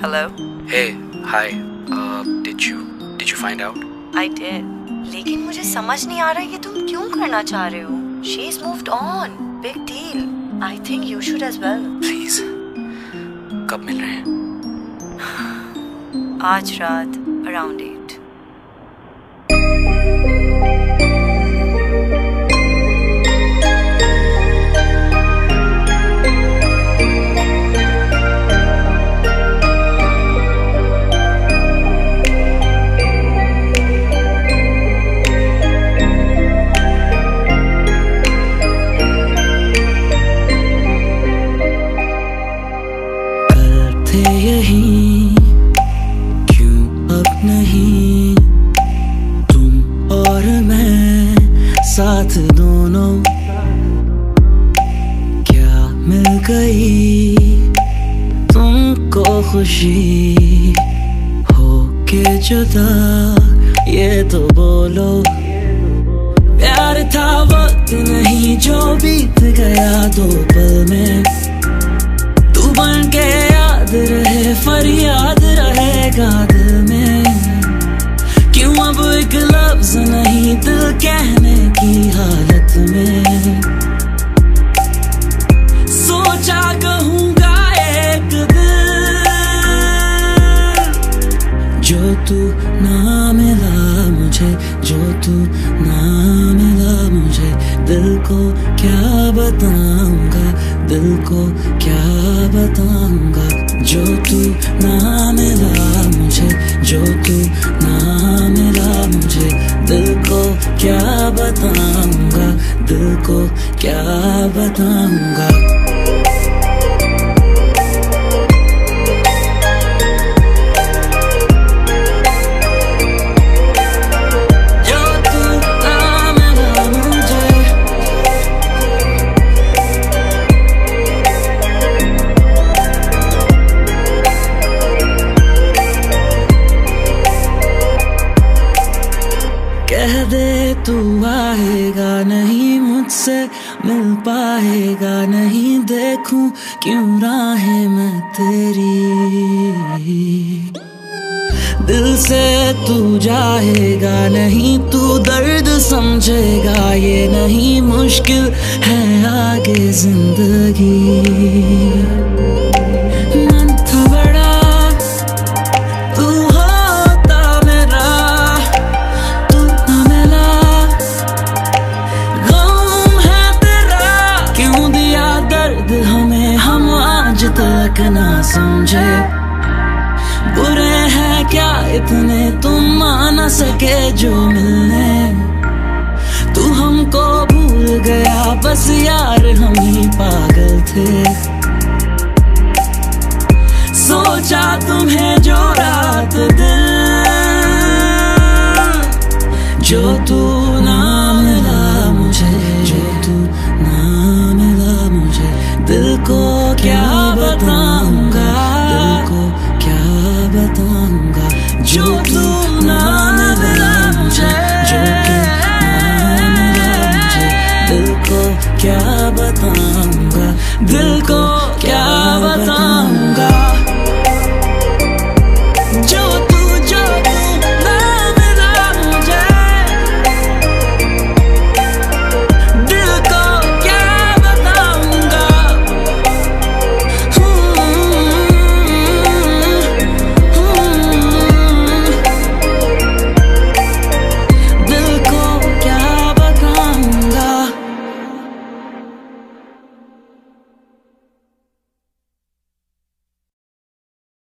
Hello? Hey, hi. Uh, did you did you find out? I did. लेकिन मुझे समझ नहीं आ रहा ये तुम क्यों करना चाह रहे हो She is moved on. Big deal. I think you should as well. Please. कब मिल रहे हैं? आज रात around eight. थे यही। क्यों अब नहीं? तुम और मैं साथ दोनों। क्या मिल गई? तुमको खुशी हो के जुदा। ये तो बोलो। प्यार था वक्त नहीं, जो बीत गया दो। रहेगा दिल में क्यों अब एक लफ्ज नहीं दिल कहने की हालत में सोचा कहूँगा एक दिल जो तू ना मिला मुझे, जो तू ना मिला मुझे, दिल को क्या बताऊँगा? दिल को क्या बताऊँगा? जो तू ना मिला मुझे, जो तू ना मिला मुझे, दिल को क्या बताऊँगा? दिल को क्या बताऊँगा? तू आएगा नहीं मुझसे, मिल पाएगा नहीं, देखूँ क्यों राहें मैं तेरी। दिल से तू जाएगा नहीं, तू दर्द समझेगा, ये नहीं मुश्किल है आगे ज़िंदगी। तक ना समझे? बुरे हैं क्या इतने? तुम आ न सके जो मिलने। तू हमको भूल गया, बस यार हम ही पागल थे। सोचा तुम्हें जो रात दिल जो तू मुझे, जो तू मुझे, दिल को क्या बताऊँगा